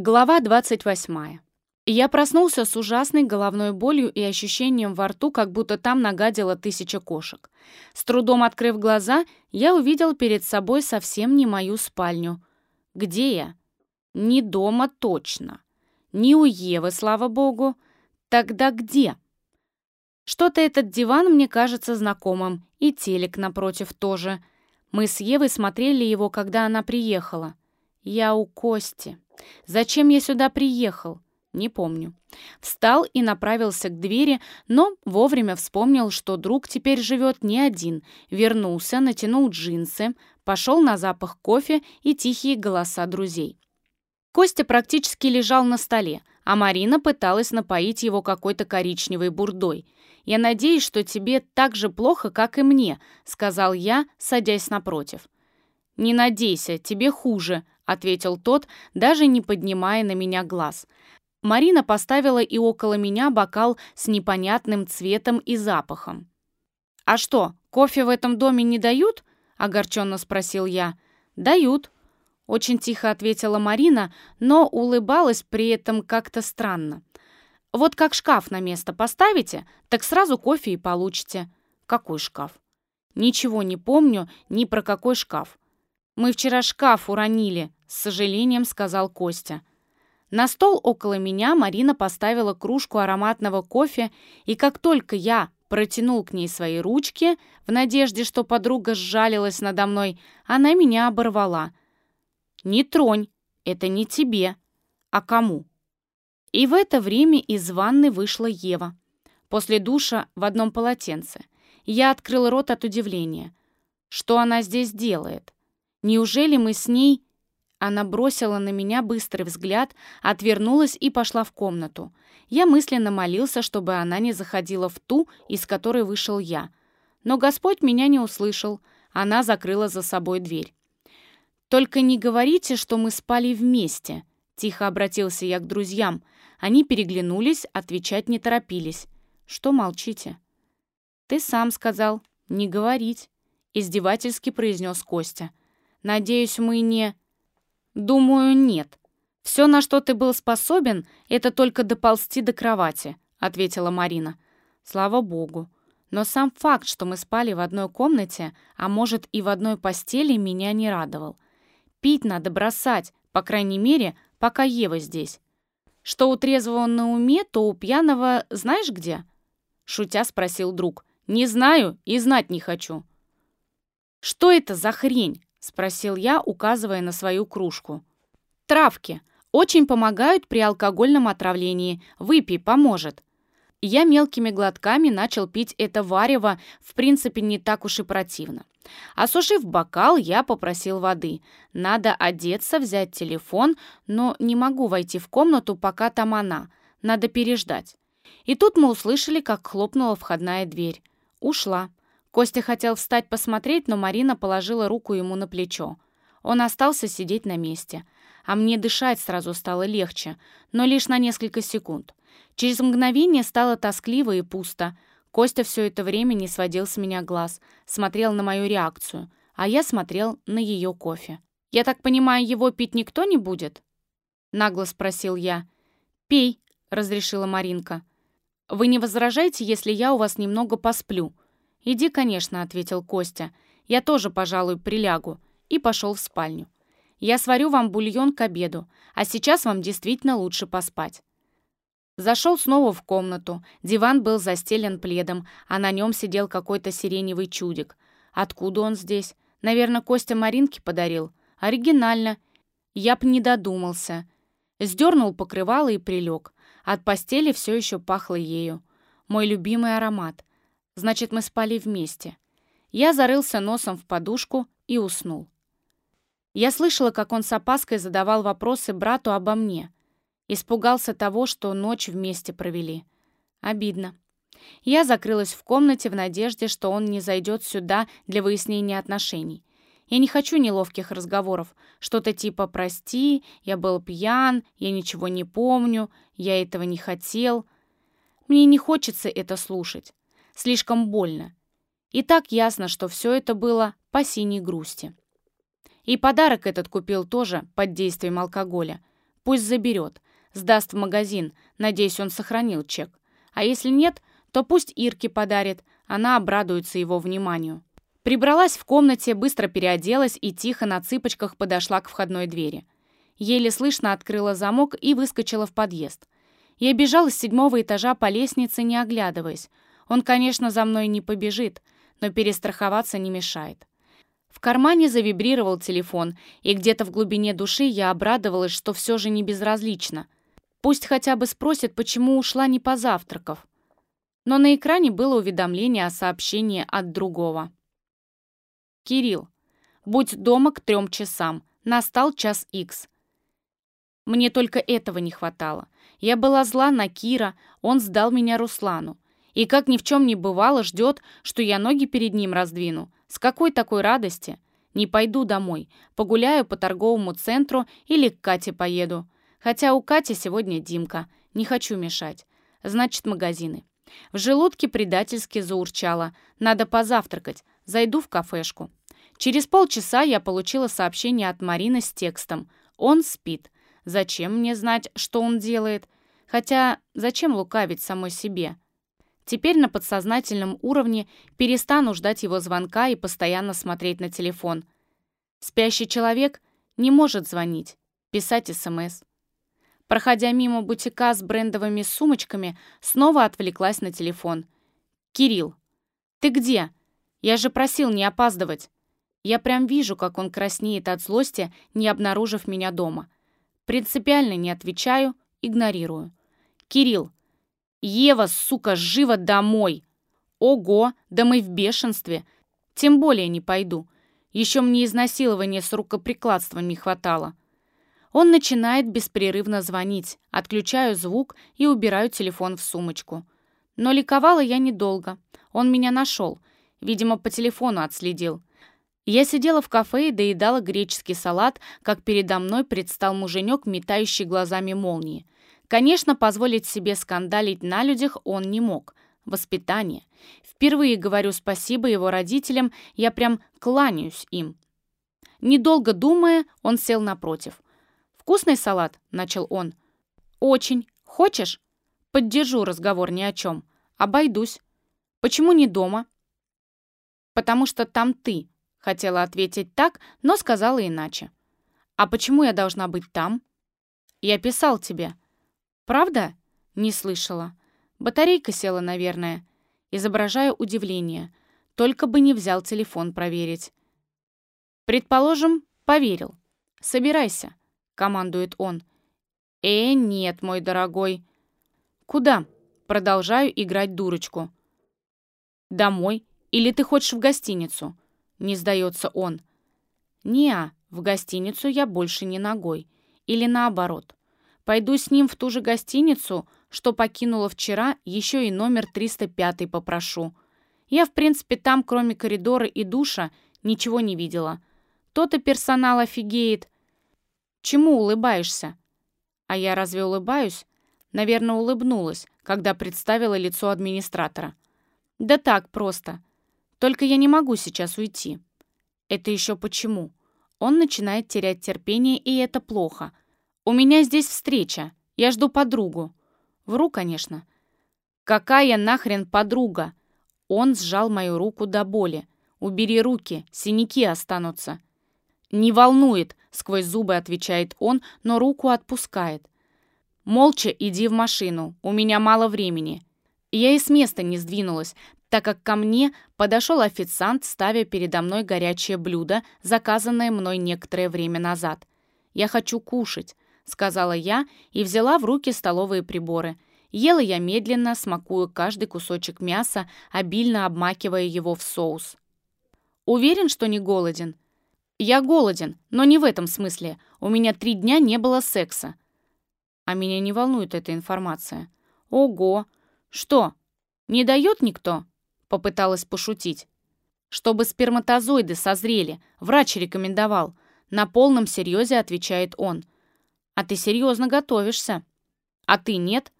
Глава 28. Я проснулся с ужасной головной болью и ощущением во рту, как будто там нагадило тысяча кошек. С трудом открыв глаза, я увидел перед собой совсем не мою спальню. Где я? Не дома точно. Не у Евы, слава богу. Тогда где? Что-то этот диван мне кажется знакомым, и телек напротив тоже. Мы с Евой смотрели его, когда она приехала. Я у Кости. Зачем я сюда приехал? Не помню. Встал и направился к двери, но вовремя вспомнил, что друг теперь живет не один. Вернулся, натянул джинсы, пошел на запах кофе и тихие голоса друзей. Костя практически лежал на столе, а Марина пыталась напоить его какой-то коричневой бурдой. «Я надеюсь, что тебе так же плохо, как и мне», — сказал я, садясь напротив. «Не надейся, тебе хуже», ответил тот, даже не поднимая на меня глаз. Марина поставила и около меня бокал с непонятным цветом и запахом. «А что, кофе в этом доме не дают?» — огорченно спросил я. «Дают», — очень тихо ответила Марина, но улыбалась при этом как-то странно. «Вот как шкаф на место поставите, так сразу кофе и получите». «Какой шкаф?» «Ничего не помню ни про какой шкаф. Мы вчера шкаф уронили», — с сожалением сказал Костя. На стол около меня Марина поставила кружку ароматного кофе, и как только я протянул к ней свои ручки, в надежде, что подруга сжалилась надо мной, она меня оборвала. «Не тронь, это не тебе. А кому?» И в это время из ванны вышла Ева. После душа в одном полотенце. Я открыл рот от удивления. Что она здесь делает? Неужели мы с ней она бросила на меня быстрый взгляд, отвернулась и пошла в комнату. Я мысленно молился, чтобы она не заходила в ту, из которой вышел я. Но Господь меня не услышал. Она закрыла за собой дверь. «Только не говорите, что мы спали вместе», — тихо обратился я к друзьям. Они переглянулись, отвечать не торопились. «Что молчите?» «Ты сам сказал. Не говорить», — издевательски произнес Костя. «Надеюсь, мы не...» «Думаю, нет. Все, на что ты был способен, это только доползти до кровати», — ответила Марина. «Слава богу. Но сам факт, что мы спали в одной комнате, а может и в одной постели, меня не радовал. Пить надо бросать, по крайней мере, пока Ева здесь. Что у трезвого на уме, то у пьяного знаешь где?» Шутя спросил друг. «Не знаю и знать не хочу». «Что это за хрень?» — спросил я, указывая на свою кружку. «Травки. Очень помогают при алкогольном отравлении. Выпей, поможет». Я мелкими глотками начал пить это варево, в принципе, не так уж и противно. Осушив бокал, я попросил воды. Надо одеться, взять телефон, но не могу войти в комнату, пока там она. Надо переждать. И тут мы услышали, как хлопнула входная дверь. Ушла. Костя хотел встать посмотреть, но Марина положила руку ему на плечо. Он остался сидеть на месте. А мне дышать сразу стало легче, но лишь на несколько секунд. Через мгновение стало тоскливо и пусто. Костя все это время не сводил с меня глаз, смотрел на мою реакцию, а я смотрел на ее кофе. «Я так понимаю, его пить никто не будет?» Нагло спросил я. «Пей», — разрешила Маринка. «Вы не возражаете, если я у вас немного посплю?» «Иди, конечно», — ответил Костя. «Я тоже, пожалуй, прилягу». И пошел в спальню. «Я сварю вам бульон к обеду, а сейчас вам действительно лучше поспать». Зашел снова в комнату. Диван был застелен пледом, а на нем сидел какой-то сиреневый чудик. Откуда он здесь? Наверное, Костя Маринке подарил. Оригинально. Я б не додумался. Сдернул покрывало и прилег. От постели все еще пахло ею. Мой любимый аромат. Значит, мы спали вместе. Я зарылся носом в подушку и уснул. Я слышала, как он с опаской задавал вопросы брату обо мне. Испугался того, что ночь вместе провели. Обидно. Я закрылась в комнате в надежде, что он не зайдет сюда для выяснения отношений. Я не хочу неловких разговоров. Что-то типа «прости», «я был пьян», «я ничего не помню», «я этого не хотел». Мне не хочется это слушать слишком больно. И так ясно, что все это было по синей грусти. И подарок этот купил тоже под действием алкоголя. Пусть заберет. Сдаст в магазин. Надеюсь, он сохранил чек. А если нет, то пусть Ирке подарит. Она обрадуется его вниманию. Прибралась в комнате, быстро переоделась и тихо на цыпочках подошла к входной двери. Еле слышно открыла замок и выскочила в подъезд. Я бежала с седьмого этажа по лестнице, не оглядываясь. Он, конечно, за мной не побежит, но перестраховаться не мешает. В кармане завибрировал телефон, и где-то в глубине души я обрадовалась, что все же не безразлично. Пусть хотя бы спросят, почему ушла не позавтракав. Но на экране было уведомление о сообщении от другого. «Кирилл, будь дома к трем часам. Настал час икс. Мне только этого не хватало. Я была зла на Кира, он сдал меня Руслану. И как ни в чем не бывало, ждет, что я ноги перед ним раздвину. С какой такой радости? Не пойду домой. Погуляю по торговому центру или к Кате поеду. Хотя у Кати сегодня Димка. Не хочу мешать. Значит, магазины. В желудке предательски заурчало. Надо позавтракать. Зайду в кафешку. Через полчаса я получила сообщение от Марины с текстом. Он спит. Зачем мне знать, что он делает? Хотя зачем лукавить самой себе? Теперь на подсознательном уровне перестану ждать его звонка и постоянно смотреть на телефон. Спящий человек не может звонить, писать СМС. Проходя мимо бутика с брендовыми сумочками, снова отвлеклась на телефон. «Кирилл, ты где? Я же просил не опаздывать». Я прям вижу, как он краснеет от злости, не обнаружив меня дома. Принципиально не отвечаю, игнорирую. «Кирилл! Ева, сука, живо домой!» «Ого, да мы в бешенстве! Тем более не пойду. Еще мне изнасилования с рукоприкладством не хватало». Он начинает беспрерывно звонить, отключаю звук и убираю телефон в сумочку. Но ликовала я недолго. Он меня нашел. Видимо, по телефону отследил. Я сидела в кафе и доедала греческий салат, как передо мной предстал муженек, метающий глазами молнии. Конечно, позволить себе скандалить на людях он не мог. Воспитание. Впервые говорю спасибо его родителям, я прям кланяюсь им. Недолго думая, он сел напротив. «Вкусный салат?» — начал он. «Очень. Хочешь?» «Поддержу разговор ни о чем. Обойдусь. Почему не дома?» «Потому что там ты», Хотела ответить так, но сказала иначе. «А почему я должна быть там?» «Я писал тебе». «Правда?» «Не слышала. Батарейка села, наверное». Изображаю удивление. Только бы не взял телефон проверить. «Предположим, поверил. Собирайся», — командует он. «Э, нет, мой дорогой». «Куда?» Продолжаю играть дурочку. «Домой? Или ты хочешь в гостиницу?» Не сдается он. Неа, в гостиницу я больше не ногой. Или наоборот. Пойду с ним в ту же гостиницу, что покинула вчера, еще и номер 305 попрошу. Я, в принципе, там, кроме коридора и душа, ничего не видела. То-то персонал офигеет. Чему улыбаешься? А я разве улыбаюсь? Наверное, улыбнулась, когда представила лицо администратора. Да так просто. Только я не могу сейчас уйти. Это еще почему? Он начинает терять терпение, и это плохо. У меня здесь встреча. Я жду подругу. Вру, конечно. Какая нахрен подруга? Он сжал мою руку до боли. Убери руки, синяки останутся. «Не волнует», — сквозь зубы отвечает он, но руку отпускает. «Молча иди в машину, у меня мало времени». Я и с места не сдвинулась, так как ко мне подошел официант, ставя передо мной горячее блюдо, заказанное мной некоторое время назад. «Я хочу кушать», — сказала я и взяла в руки столовые приборы. Ела я медленно, смакуя каждый кусочек мяса, обильно обмакивая его в соус. «Уверен, что не голоден?» «Я голоден, но не в этом смысле. У меня три дня не было секса». А меня не волнует эта информация. «Ого! Что, не дает никто?» Попыталась пошутить. Чтобы сперматозоиды созрели, врач рекомендовал. На полном серьезе отвечает он. А ты серьезно готовишься? А ты нет?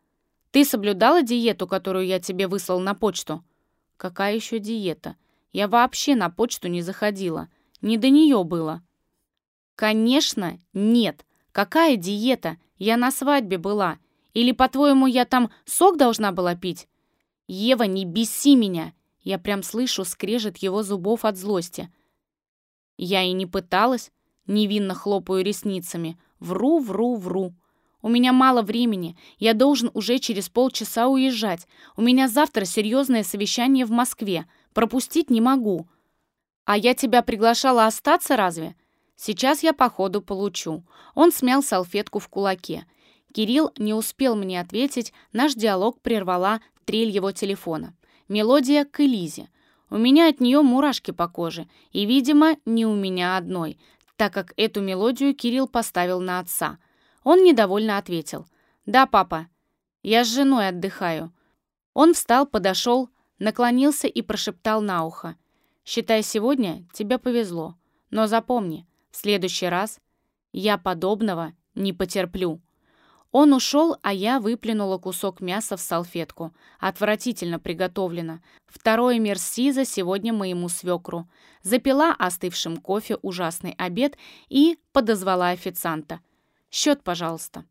Ты соблюдала диету, которую я тебе выслал на почту? Какая еще диета? Я вообще на почту не заходила. Не до нее было. Конечно, нет. Какая диета? Я на свадьбе была. Или, по-твоему, я там сок должна была пить? Ева, не беси меня. Я прям слышу скрежет его зубов от злости. Я и не пыталась. Невинно хлопаю ресницами. Вру, вру, вру. У меня мало времени. Я должен уже через полчаса уезжать. У меня завтра серьезное совещание в Москве. Пропустить не могу. А я тебя приглашала остаться разве? Сейчас я походу получу. Он смял салфетку в кулаке. Кирилл не успел мне ответить, наш диалог прервала трель его телефона. Мелодия к Элизе. У меня от нее мурашки по коже, и, видимо, не у меня одной, так как эту мелодию Кирилл поставил на отца. Он недовольно ответил. «Да, папа, я с женой отдыхаю». Он встал, подошел, наклонился и прошептал на ухо. «Считай, сегодня тебе повезло, но запомни, в следующий раз я подобного не потерплю». Он ушел, а я выплюнула кусок мяса в салфетку. Отвратительно приготовлено. Второе мерси за сегодня моему свекру. Запила остывшим кофе ужасный обед и подозвала официанта. «Счет, пожалуйста».